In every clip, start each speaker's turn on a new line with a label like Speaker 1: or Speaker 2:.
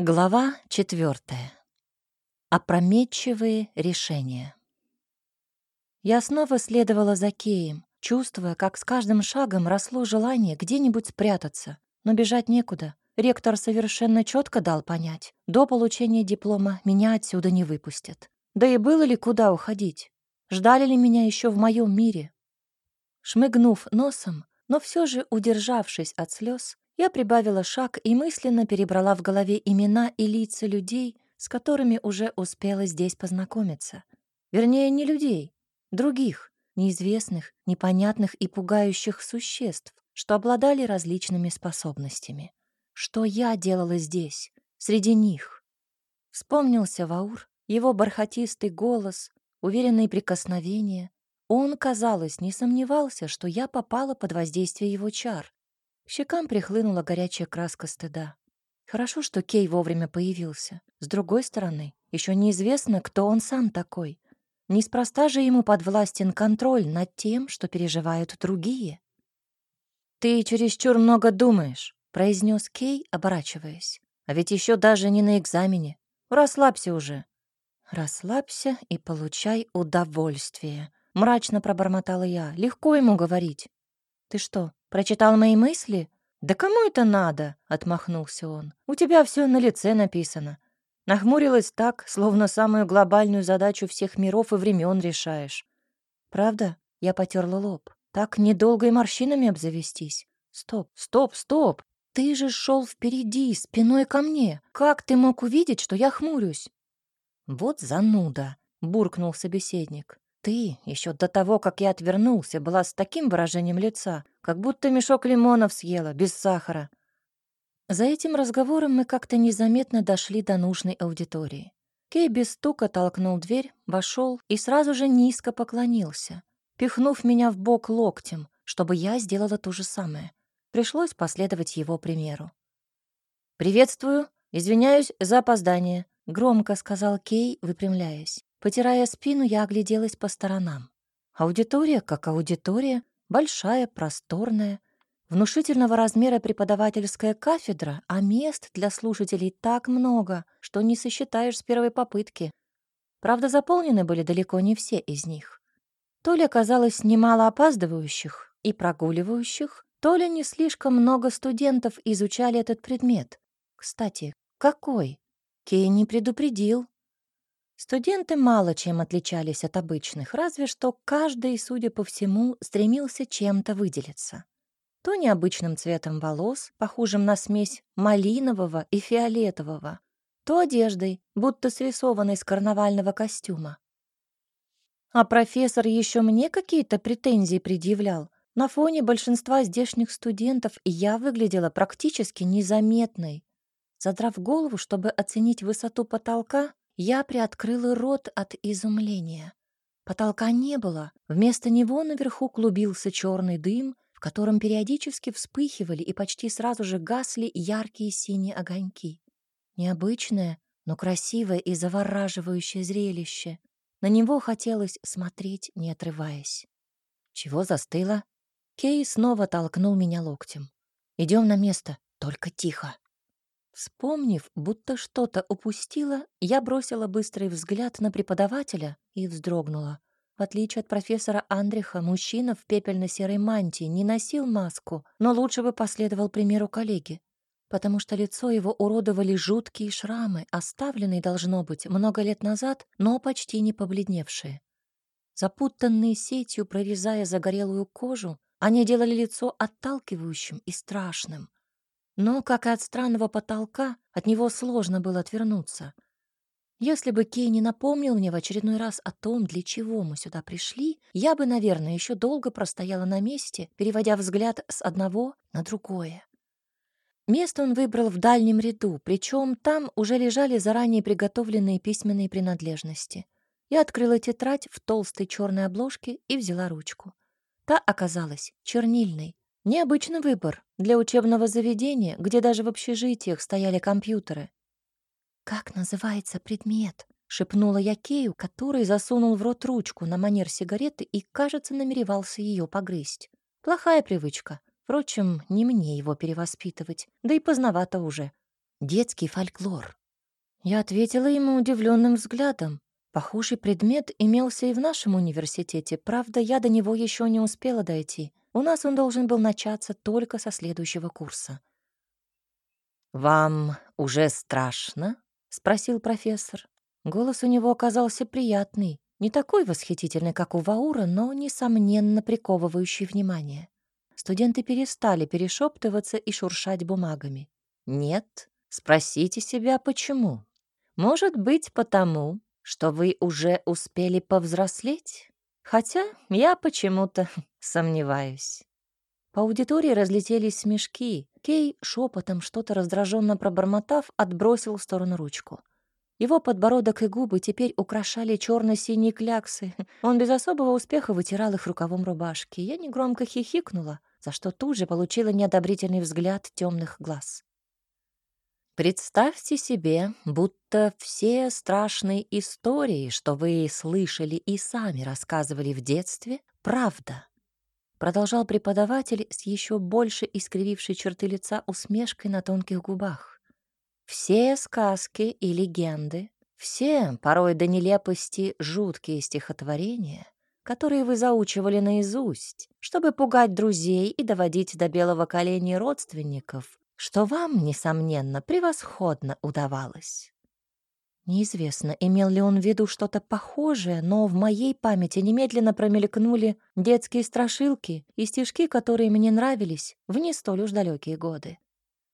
Speaker 1: Глава четвертая. Опрометчивые решения. Я снова следовала за Кеем, чувствуя, как с каждым шагом росло желание где-нибудь спрятаться, но бежать некуда. Ректор совершенно четко дал понять, до получения диплома меня отсюда не выпустят. Да и было ли куда уходить? Ждали ли меня еще в моем мире? Шмыгнув носом, но все же удержавшись от слез, я прибавила шаг и мысленно перебрала в голове имена и лица людей, с которыми уже успела здесь познакомиться. Вернее, не людей, других, неизвестных, непонятных и пугающих существ, что обладали различными способностями. Что я делала здесь, среди них? Вспомнился Ваур, его бархатистый голос, уверенные прикосновения. Он, казалось, не сомневался, что я попала под воздействие его чар, к щекам прихлынула горячая краска стыда. Хорошо, что Кей вовремя появился. С другой стороны, еще неизвестно, кто он сам такой. Неспроста же ему подвластен контроль над тем, что переживают другие. «Ты чересчур много думаешь», — произнес Кей, оборачиваясь. «А ведь еще даже не на экзамене. Расслабься уже». «Расслабься и получай удовольствие», — мрачно пробормотала я. «Легко ему говорить». «Ты что, Прочитал мои мысли? Да кому это надо? Отмахнулся он. У тебя все на лице написано. Нахмурилась так, словно самую глобальную задачу всех миров и времен решаешь. Правда? Я потерла лоб. Так недолго и морщинами обзавестись. Стоп, стоп, стоп. Ты же шел впереди, спиной ко мне. Как ты мог увидеть, что я хмурюсь? Вот зануда, буркнул собеседник. Ты еще до того, как я отвернулся, была с таким выражением лица, как будто мешок лимонов съела, без сахара. За этим разговором мы как-то незаметно дошли до нужной аудитории. Кей без стука толкнул дверь, вошел и сразу же низко поклонился, пихнув меня в бок локтем, чтобы я сделала то же самое. Пришлось последовать его примеру. «Приветствую, извиняюсь за опоздание», — громко сказал Кей, выпрямляясь. Потирая спину, я огляделась по сторонам. Аудитория как аудитория, большая, просторная, внушительного размера преподавательская кафедра, а мест для слушателей так много, что не сосчитаешь с первой попытки. Правда, заполнены были далеко не все из них. То ли оказалось немало опаздывающих и прогуливающих, то ли не слишком много студентов изучали этот предмет. Кстати, какой? Кей не предупредил. Студенты мало чем отличались от обычных, разве что каждый, судя по всему, стремился чем-то выделиться. То необычным цветом волос, похожим на смесь малинового и фиолетового, то одеждой, будто срисованной с карнавального костюма. А профессор еще мне какие-то претензии предъявлял. На фоне большинства здешних студентов я выглядела практически незаметной. Задрав голову, чтобы оценить высоту потолка, я приоткрыла рот от изумления. Потолка не было. Вместо него наверху клубился черный дым, в котором периодически вспыхивали и почти сразу же гасли яркие синие огоньки. Необычное, но красивое и завораживающее зрелище. На него хотелось смотреть, не отрываясь. Чего застыло? Кей снова толкнул меня локтем. Идем на место, только тихо. Вспомнив, будто что-то упустила, я бросила быстрый взгляд на преподавателя и вздрогнула. В отличие от профессора Андриха, мужчина в пепельно-серой мантии не носил маску, но лучше бы последовал примеру коллеги, потому что лицо его уродовали жуткие шрамы, оставленные, должно быть, много лет назад, но почти не побледневшие. Запутанные сетью, прорезая загорелую кожу, они делали лицо отталкивающим и страшным. Но, как и от странного потолка, от него сложно было отвернуться. Если бы Кей не напомнил мне в очередной раз о том, для чего мы сюда пришли, я бы, наверное, еще долго простояла на месте, переводя взгляд с одного на другое. Место он выбрал в дальнем ряду, причем там уже лежали заранее приготовленные письменные принадлежности. Я открыла тетрадь в толстой черной обложке и взяла ручку. Та оказалась чернильной, Необычный выбор для учебного заведения, где даже в общежитиях стояли компьютеры. «Как называется предмет?» — шепнула я Кею, который засунул в рот ручку на манер сигареты и, кажется, намеревался ее погрызть. Плохая привычка. Впрочем, не мне его перевоспитывать, да и поздновато уже. детский фольклор. Я ответила ему удивленным взглядом. Похожий предмет имелся и в нашем университете, правда, я до него еще не успела дойти. У нас он должен был начаться только со следующего курса. «Вам уже страшно?» — спросил профессор. Голос у него оказался приятный, не такой восхитительный, как у Ваура, но, несомненно, приковывающий внимание. Студенты перестали перешептываться и шуршать бумагами. «Нет? Спросите себя, почему? Может быть, потому, что вы уже успели повзрослеть? Хотя я почему-то сомневаюсь». По аудитории разлетелись смешки. Кей, шепотом что-то раздраженно пробормотав, отбросил в сторону ручку. Его подбородок и губы теперь украшали черно-синие кляксы. Он без особого успеха вытирал их рукавом рубашки. Я негромко хихикнула, за что тут же получила неодобрительный взгляд темных глаз. Представьте себе, будто все страшные истории, что вы слышали и сами рассказывали в детстве, правда. Продолжал преподаватель с еще больше искривившей черты лица усмешкой на тонких губах. Все сказки и легенды, все, порой до нелепости, жуткие стихотворения, которые вы заучивали наизусть, чтобы пугать друзей и доводить до белого коленя родственников, что вам, несомненно, превосходно удавалось. Неизвестно, имел ли он в виду что-то похожее, но в моей памяти немедленно промелькнули детские страшилки и стишки, которые мне нравились в не столь уж далекие годы.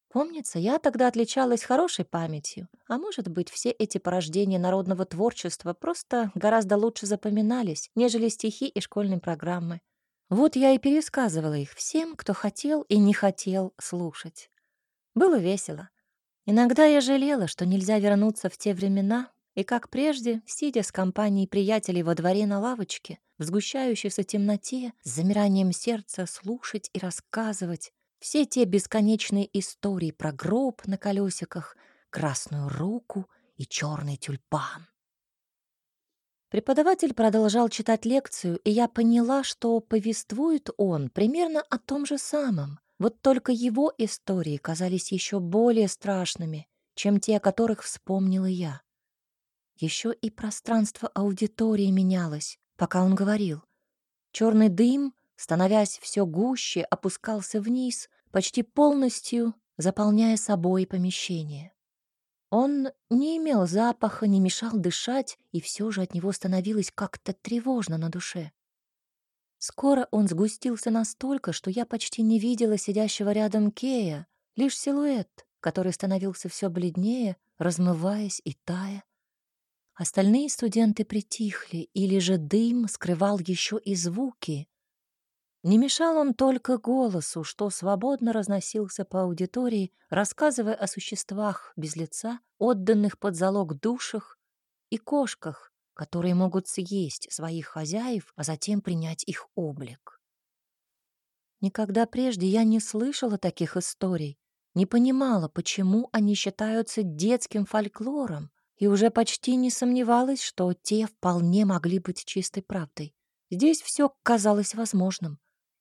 Speaker 1: Помнится, я тогда отличалась хорошей памятью, а может быть, все эти порождения народного творчества просто гораздо лучше запоминались, нежели стихи и школьные программы. Вот я и пересказывала их всем, кто хотел и не хотел слушать. Было весело. Иногда я жалела, что нельзя вернуться в те времена, и, как прежде, сидя с компанией приятелей во дворе на лавочке, в сгущающейся темноте, с замиранием сердца слушать и рассказывать, все те бесконечные истории про гроб на колесиках, красную руку и черный тюльпан. Преподаватель продолжал читать лекцию, и я поняла, что повествует он примерно о том же самом. Вот только его истории казались еще более страшными, чем те, о которых вспомнила я. Еще и пространство аудитории менялось, пока он говорил. Черный дым, становясь все гуще, опускался вниз, почти полностью заполняя собой помещение. Он не имел запаха, не мешал дышать, и все же от него становилось как-то тревожно на душе. Скоро он сгустился настолько, что я почти не видела сидящего рядом Кея, лишь силуэт, который становился все бледнее, размываясь и тая. Остальные студенты притихли, или же дым скрывал еще и звуки, не мешал он только голосу, что свободно разносился по аудитории, рассказывая о существах без лица, отданных под залог душах и кошках, которые могут съесть своих хозяев, а затем принять их облик. Никогда прежде я не слышала таких историй, не понимала, почему они считаются детским фольклором, и уже почти не сомневалась, что те вполне могли быть чистой правдой. Здесь все казалось возможным.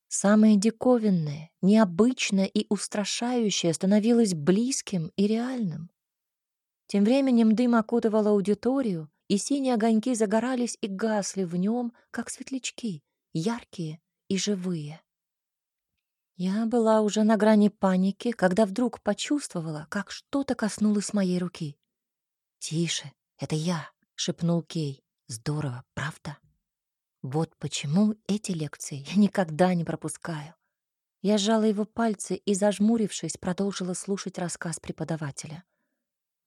Speaker 1: Самое диковинное, необычное и устрашающее становилось близким и реальным. Тем временем дым окутывал аудиторию, и синие огоньки загорались и гасли в нем, как светлячки, яркие и живые. Я была уже на грани паники, когда вдруг почувствовала, как что-то коснулось моей руки. «Тише, это я», — шепнул Кей. «Здорово, правда?» Вот почему эти лекции я никогда не пропускаю. Я сжала его пальцы и, зажмурившись, продолжила слушать рассказ преподавателя.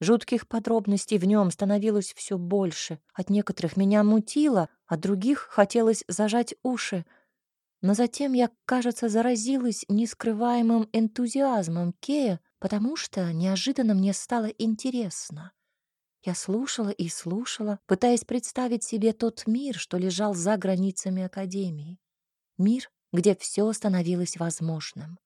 Speaker 1: Жутких подробностей в нем становилось все больше. От некоторых меня мутило, от других хотелось зажать уши. Но затем я, кажется, заразилась нескрываемым энтузиазмом Кея, потому что неожиданно мне стало интересно. Я слушала и слушала, пытаясь представить себе тот мир, что лежал за границами Академии. Мир, где все становилось возможным.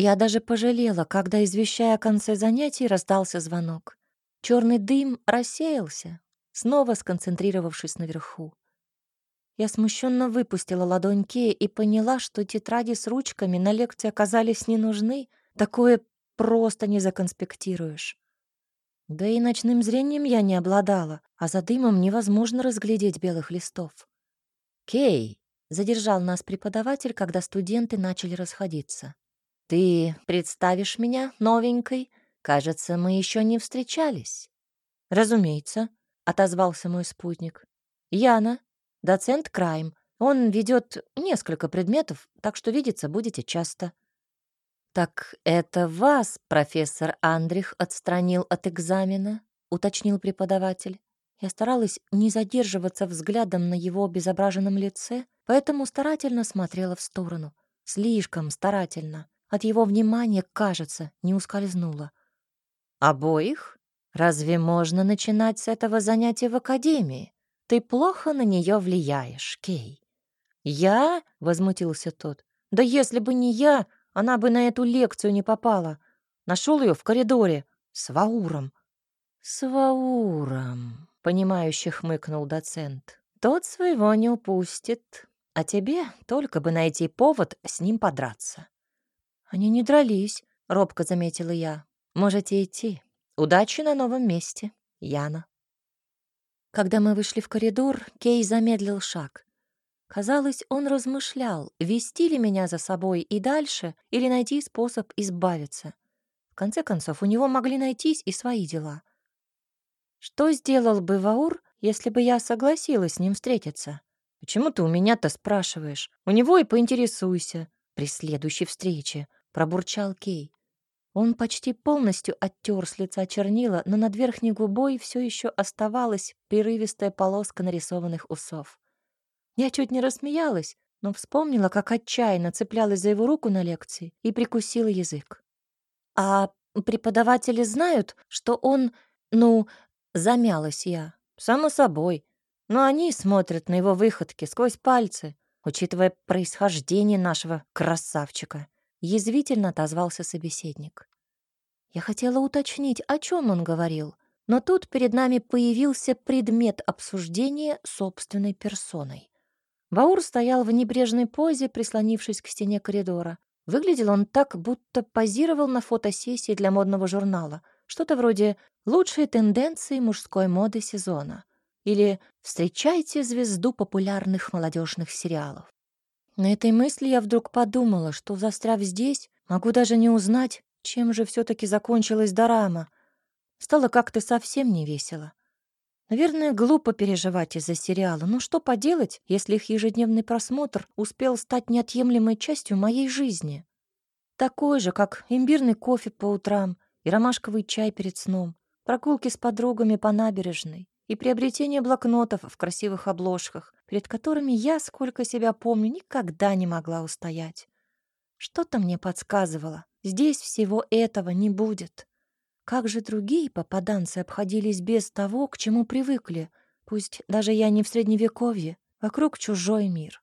Speaker 1: Я даже пожалела, когда, извещая о конце занятий, раздался звонок. Черный дым рассеялся, снова сконцентрировавшись наверху. Я смущенно выпустила ладонь Кея и поняла, что тетради с ручками на лекции оказались не нужны. Такое просто не законспектируешь. Да и ночным зрением я не обладала, а за дымом невозможно разглядеть белых листов. «Кей!» — задержал нас преподаватель, когда студенты начали расходиться. «Ты представишь меня новенькой? Кажется, мы еще не встречались». «Разумеется», — отозвался мой спутник. «Яна, доцент Крайм. Он ведет несколько предметов, так что видеться будете часто». «Так это вас профессор Андрих отстранил от экзамена?» — уточнил преподаватель. Я старалась не задерживаться взглядом на его обезображенном лице, поэтому старательно смотрела в сторону. Слишком старательно. От его внимания, кажется, не ускользнуло. «Обоих? Разве можно начинать с этого занятия в академии? Ты плохо на нее влияешь, Кей». «Я?» — возмутился тот. «Да если бы не я, она бы на эту лекцию не попала. Нашел ее в коридоре с Вауром». «С Вауром», — понимающе хмыкнул доцент. «Тот своего не упустит, а тебе только бы найти повод с ним подраться». «Они не дрались», — робко заметила я. «Можете идти. Удачи на новом месте, Яна». Когда мы вышли в коридор, Кей замедлил шаг. Казалось, он размышлял, вести ли меня за собой и дальше, или найти способ избавиться. В конце концов, у него могли найтись и свои дела. Что сделал бы Ваур, если бы я согласилась с ним встретиться? Почему ты у меня-то спрашиваешь? У него и поинтересуйся при следующей встрече, пробурчал Кей. Он почти полностью оттер с лица чернила, но над верхней губой все еще оставалась прерывистая полоска нарисованных усов. Я чуть не рассмеялась, но вспомнила, как отчаянно цеплялась за его руку на лекции и прикусила язык. «А преподаватели знают, что он, ну, замялась я. Само собой. Но они смотрят на его выходки сквозь пальцы, учитывая происхождение нашего красавчика. Язвительно отозвался собеседник. Я хотела уточнить, о чем он говорил, но тут перед нами появился предмет обсуждения собственной персоной. Ваур стоял в небрежной позе, прислонившись к стене коридора. Выглядел он так, будто позировал на фотосессии для модного журнала. Что-то вроде «Лучшие тенденции мужской моды сезона» или «Встречайте звезду популярных молодежных сериалов». На этой мысли я вдруг подумала, что, застряв здесь, могу даже не узнать, чем же все таки закончилась дорама. Стало как-то совсем не весело. Наверное, глупо переживать из-за сериала, но что поделать, если их ежедневный просмотр успел стать неотъемлемой частью моей жизни? Такой же, как имбирный кофе по утрам и ромашковый чай перед сном, прогулки с подругами по набережной и приобретение блокнотов в красивых обложках, перед которыми я, сколько себя помню, никогда не могла устоять. Что-то мне подсказывало, здесь всего этого не будет. Как же другие попаданцы обходились без того, к чему привыкли, пусть даже я не в Средневековье, вокруг чужой мир.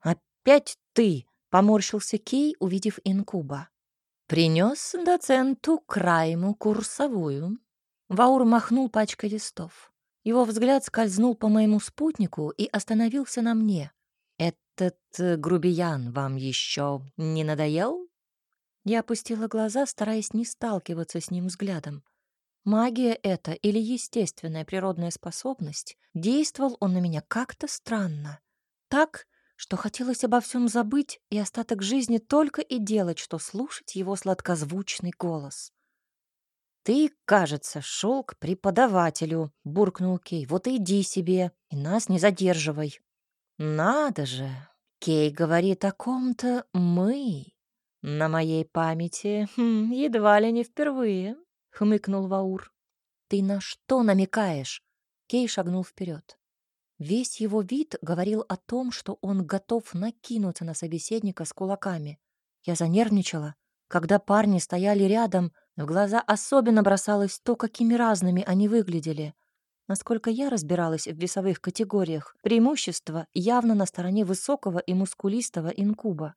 Speaker 1: «Опять ты!» — поморщился Кей, увидев инкуба. «Принес доценту Крайму курсовую». Ваур махнул пачкой листов. Его взгляд скользнул по моему спутнику и остановился на мне. «Этот э, грубиян вам еще не надоел?» Я опустила глаза, стараясь не сталкиваться с ним взглядом. Магия это или естественная природная способность, действовал он на меня как-то странно. Так, что хотелось обо всем забыть и остаток жизни только и делать, что слушать его сладкозвучный голос. «Ты, кажется, шел к преподавателю», — буркнул Кей. «Вот иди себе и нас не задерживай». «Надо же!» Кей говорит о ком-то «мы». «На моей памяти хм, едва ли не впервые», — хмыкнул Ваур. «Ты на что намекаешь?» Кей шагнул вперед. Весь его вид говорил о том, что он готов накинуться на собеседника с кулаками. Я занервничала. Когда парни стояли рядом, в глаза особенно бросалось то, какими разными они выглядели. Насколько я разбиралась в весовых категориях, преимущество явно на стороне высокого и мускулистого инкуба.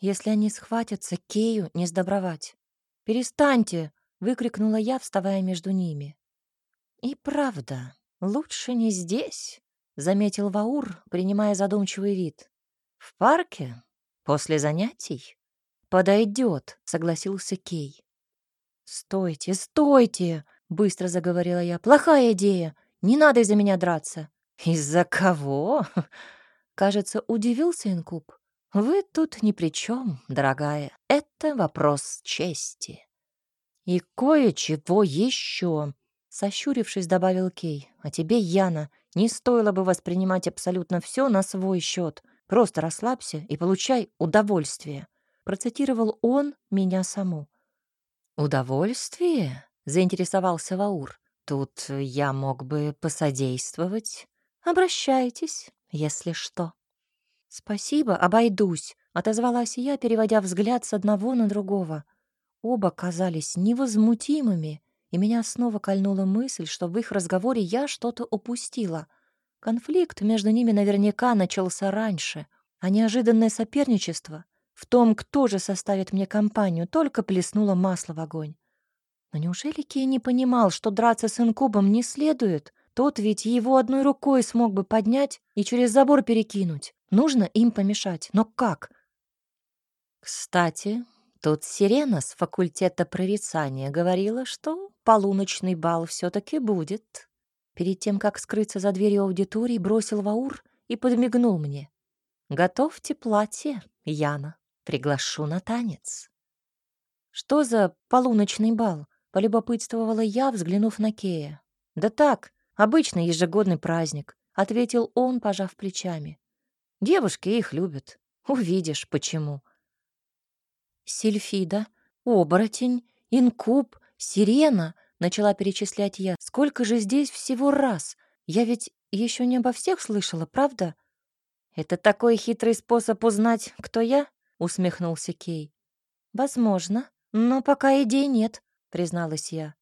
Speaker 1: Если они схватятся, Кею не сдобровать. «Перестаньте!» — выкрикнула я, вставая между ними. «И правда, лучше не здесь», — заметил Ваур, принимая задумчивый вид. «В парке? После занятий?» «Подойдет», — согласился Кей. «Стойте, стойте!» — быстро заговорила я. «Плохая идея! Не надо из-за меня драться!» «Из-за кого?» Кажется, удивился инкуб. «Вы тут ни при чем, дорогая. Это вопрос чести». «И кое-чего еще», — сощурившись, добавил Кей. «А тебе, Яна, не стоило бы воспринимать абсолютно все на свой счет. Просто расслабься и получай удовольствие», — процитировал он меня саму. «Удовольствие?» — заинтересовался Ваур. «Тут я мог бы посодействовать. Обращайтесь, если что». «Спасибо, обойдусь», — отозвалась я, переводя взгляд с одного на другого. Оба казались невозмутимыми, и меня снова кольнула мысль, что в их разговоре я что-то упустила. Конфликт между ними наверняка начался раньше, а неожиданное соперничество в том, кто же составит мне компанию, только плеснуло масло в огонь. Но неужели Кей не понимал, что драться с инкубом не следует? Тот ведь его одной рукой смог бы поднять и через забор перекинуть. Нужно им помешать. Но как? Кстати, тут Сирена с факультета прорицания говорила, что полуночный бал все таки будет. Перед тем, как скрыться за дверью аудитории, бросил Ваур и подмигнул мне. «Готовьте платье, Яна». Приглашу на танец. Что за полуночный бал? Полюбопытствовала я, взглянув на Кея. Да так, обычный ежегодный праздник, ответил он, пожав плечами. Девушки их любят. Увидишь, почему. Сильфида, оборотень, инкуб, сирена, начала перечислять я. Сколько же здесь всего раз? Я ведь еще не обо всех слышала, правда? Это такой хитрый способ узнать, кто я? — усмехнулся Кей. «Возможно, но пока идей нет», — призналась я.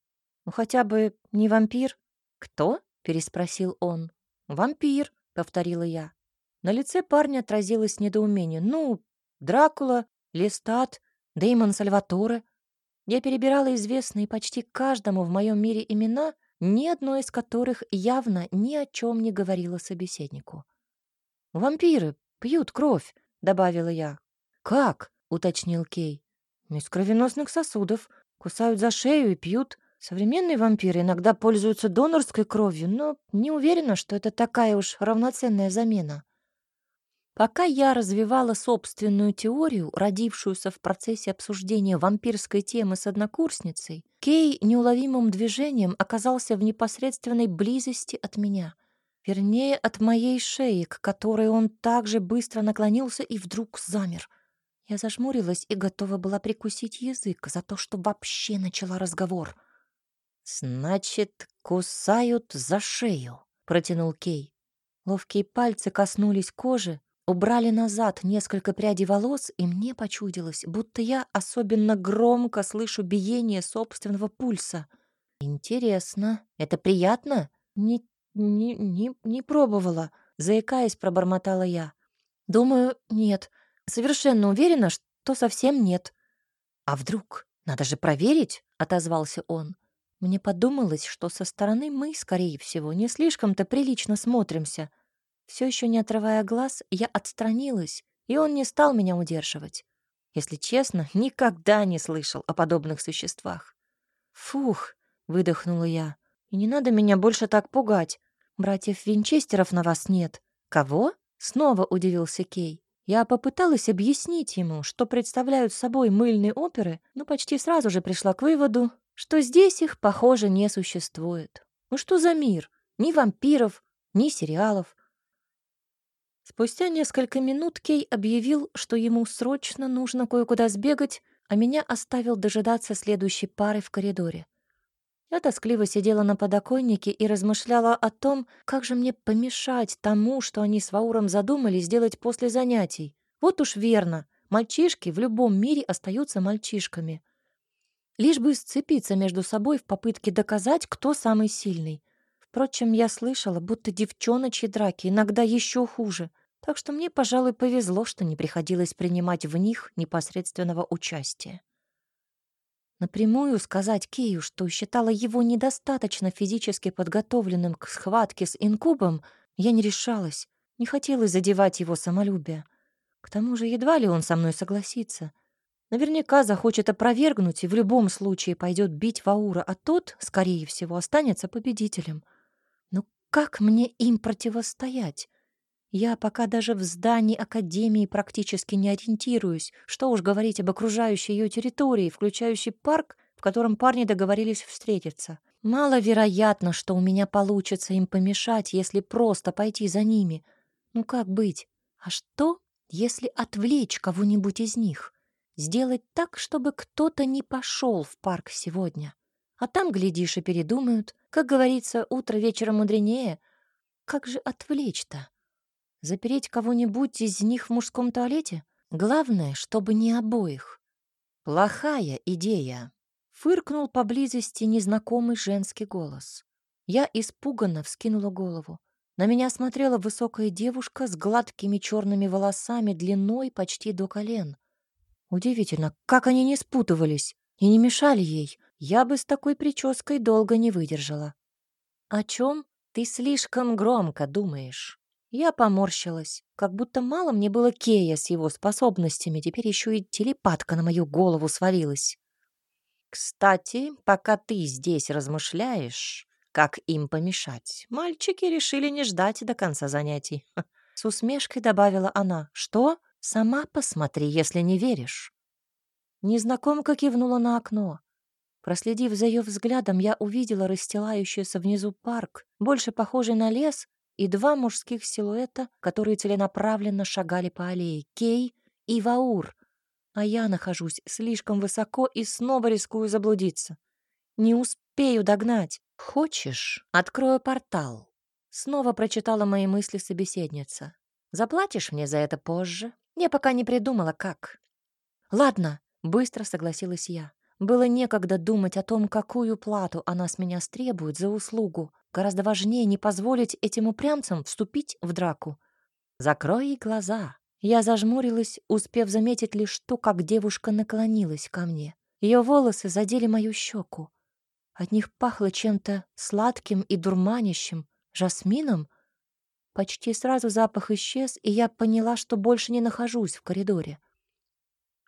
Speaker 1: «Ну, хотя бы не вампир». «Кто?» — переспросил он. «Вампир», — повторила я. На лице парня отразилось недоумение. «Ну, Дракула, Лестат, Деймон Сальваторе». Я перебирала известные почти каждому в моем мире имена, ни одно из которых явно ни о чем не говорило собеседнику. «Вампиры пьют кровь», — добавила я. «Как?» — уточнил Кей. «Из кровеносных сосудов. Кусают за шею и пьют. Современные вампиры иногда пользуются донорской кровью, но не уверена, что это такая уж равноценная замена». Пока я развивала собственную теорию, родившуюся в процессе обсуждения вампирской темы с однокурсницей, Кей неуловимым движением оказался в непосредственной близости от меня. Вернее, от моей шеи, к которой он также быстро наклонился и вдруг замер — я зажмурилась и готова была прикусить язык за то, что вообще начала разговор. «Значит, кусают за шею», — протянул Кей. Ловкие пальцы коснулись кожи, убрали назад несколько прядей волос, и мне почудилось, будто я особенно громко слышу биение собственного пульса. «Интересно, это приятно?» «Не, не, не, не пробовала», — заикаясь, пробормотала я. «Думаю, нет. Совершенно уверена, что совсем нет. А вдруг? Надо же проверить, отозвался он. Мне подумалось, что со стороны мы, скорее всего, не слишком-то прилично смотримся. Все еще не отрывая глаз, я отстранилась, и он не стал меня удерживать. Если честно, никогда не слышал о подобных существах. «Фух!» — выдохнула я. «И не надо меня больше так пугать. Братьев Винчестеров на вас нет». «Кого?» — снова удивился Кей. Я попыталась объяснить ему, что представляют собой мыльные оперы, но почти сразу же пришла к выводу, что здесь их, похоже, не существует. Ну что за мир? Ни вампиров, ни сериалов. Спустя несколько минут Кей объявил, что ему срочно нужно кое-куда сбегать, а меня оставил дожидаться следующей пары в коридоре. Я тоскливо сидела на подоконнике и размышляла о том, как же мне помешать тому, что они с Вауром задумали сделать после занятий. Вот уж верно, мальчишки в любом мире остаются мальчишками. Лишь бы сцепиться между собой в попытке доказать, кто самый сильный. Впрочем, я слышала, будто девчоночьи драки иногда еще хуже, так что мне, пожалуй, повезло, что не приходилось принимать в них непосредственного участия. Напрямую сказать Кею, что считала его недостаточно физически подготовленным к схватке с инкубом, я не решалась, не хотелось задевать его самолюбие. К тому же едва ли он со мной согласится. Наверняка захочет опровергнуть и в любом случае пойдет бить Ваура, а тот, скорее всего, останется победителем. Но как мне им противостоять? Я пока даже в здании Академии практически не ориентируюсь. Что уж говорить об окружающей ее территории, включающей парк, в котором парни договорились встретиться. Маловероятно, что у меня получится им помешать, если просто пойти за ними. Ну как быть? А что, если отвлечь кого-нибудь из них? Сделать так, чтобы кто-то не пошел в парк сегодня. А там, глядишь, и передумают. Как говорится, утро вечера мудренее. Как же отвлечь-то? Запереть кого-нибудь из них в мужском туалете? Главное, чтобы не обоих. Плохая идея. Фыркнул поблизости незнакомый женский голос. Я испуганно вскинула голову. На меня смотрела высокая девушка с гладкими черными волосами длиной почти до колен. Удивительно, как они не спутывались и не мешали ей. Я бы с такой прической долго не выдержала. «О чем ты слишком громко думаешь?» Я поморщилась, как будто мало мне было Кея с его способностями, теперь еще и телепатка на мою голову свалилась. «Кстати, пока ты здесь размышляешь, как им помешать, мальчики решили не ждать до конца занятий». С усмешкой добавила она. «Что? Сама посмотри, если не веришь». Незнакомка кивнула на окно. Проследив за ее взглядом, я увидела расстилающийся внизу парк, больше похожий на лес, и два мужских силуэта, которые целенаправленно шагали по аллее. Кей и Ваур. А я нахожусь слишком высоко и снова рискую заблудиться. Не успею догнать. Хочешь, открою портал? Снова прочитала мои мысли собеседница. Заплатишь мне за это позже? Я пока не придумала, как. Ладно, быстро согласилась я. Было некогда думать о том, какую плату она с меня стребует за услугу. Гораздо важнее не позволить этим упрямцам вступить в драку. «Закрой глаза». Я зажмурилась, успев заметить лишь то, как девушка наклонилась ко мне. Ее волосы задели мою щеку. От них пахло чем-то сладким и дурманящим, жасмином. Почти сразу запах исчез, и я поняла, что больше не нахожусь в коридоре.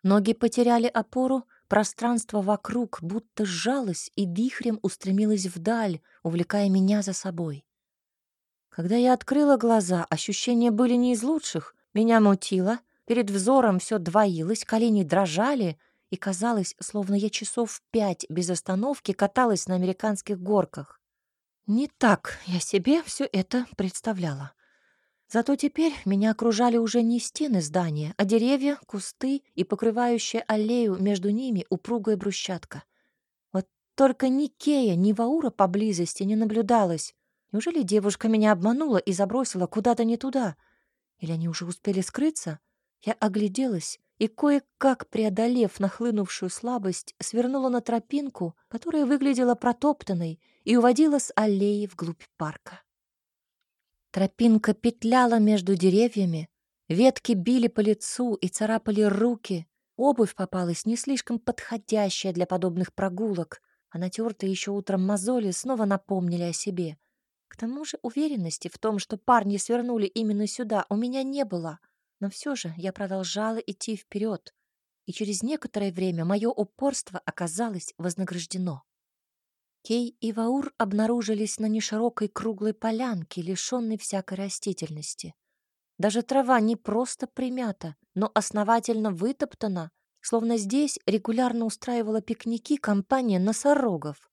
Speaker 1: Ноги потеряли опору, Пространство вокруг будто сжалось и вихрем устремилось вдаль, увлекая меня за собой. Когда я открыла глаза, ощущения были не из лучших. Меня мутило, перед взором все двоилось, колени дрожали, и казалось, словно я часов пять без остановки каталась на американских горках. Не так я себе все это представляла. Зато теперь меня окружали уже не стены здания, а деревья, кусты и покрывающая аллею между ними упругая брусчатка. Вот только ни Кея, ни Ваура поблизости не наблюдалось. Неужели девушка меня обманула и забросила куда-то не туда? Или они уже успели скрыться? Я огляделась и, кое-как преодолев нахлынувшую слабость, свернула на тропинку, которая выглядела протоптанной и уводила с аллеи вглубь парка. Тропинка петляла между деревьями, ветки били по лицу и царапали руки. Обувь попалась не слишком подходящая для подобных прогулок, а натертые еще утром мозоли снова напомнили о себе. К тому же уверенности в том, что парни свернули именно сюда, у меня не было. Но все же я продолжала идти вперед, и через некоторое время мое упорство оказалось вознаграждено. Кей и Ваур обнаружились на неширокой круглой полянке, лишенной всякой растительности. Даже трава не просто примята, но основательно вытоптана, словно здесь регулярно устраивала пикники компания носорогов.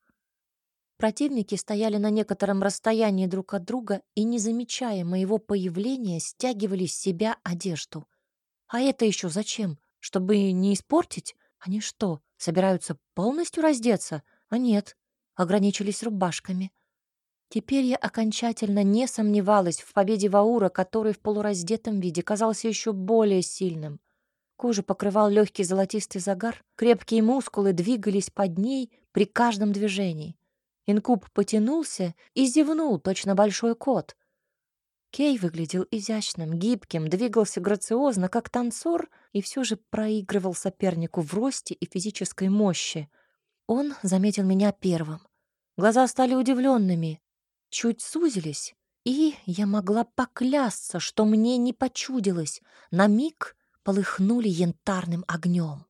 Speaker 1: Противники стояли на некотором расстоянии друг от друга и, не замечая моего появления, стягивали с себя одежду. А это еще зачем? Чтобы не испортить? Они что, собираются полностью раздеться? А нет, ограничились рубашками. Теперь я окончательно не сомневалась в победе Ваура, который в полураздетом виде казался еще более сильным. Кожу покрывал легкий золотистый загар, крепкие мускулы двигались под ней при каждом движении. Инкуб потянулся и зевнул, точно большой кот. Кей выглядел изящным, гибким, двигался грациозно, как танцор, и все же проигрывал сопернику в росте и физической мощи — он заметил меня первым. Глаза стали удивленными, чуть сузились, и я могла поклясться, что мне не почудилось. На миг полыхнули янтарным огнем.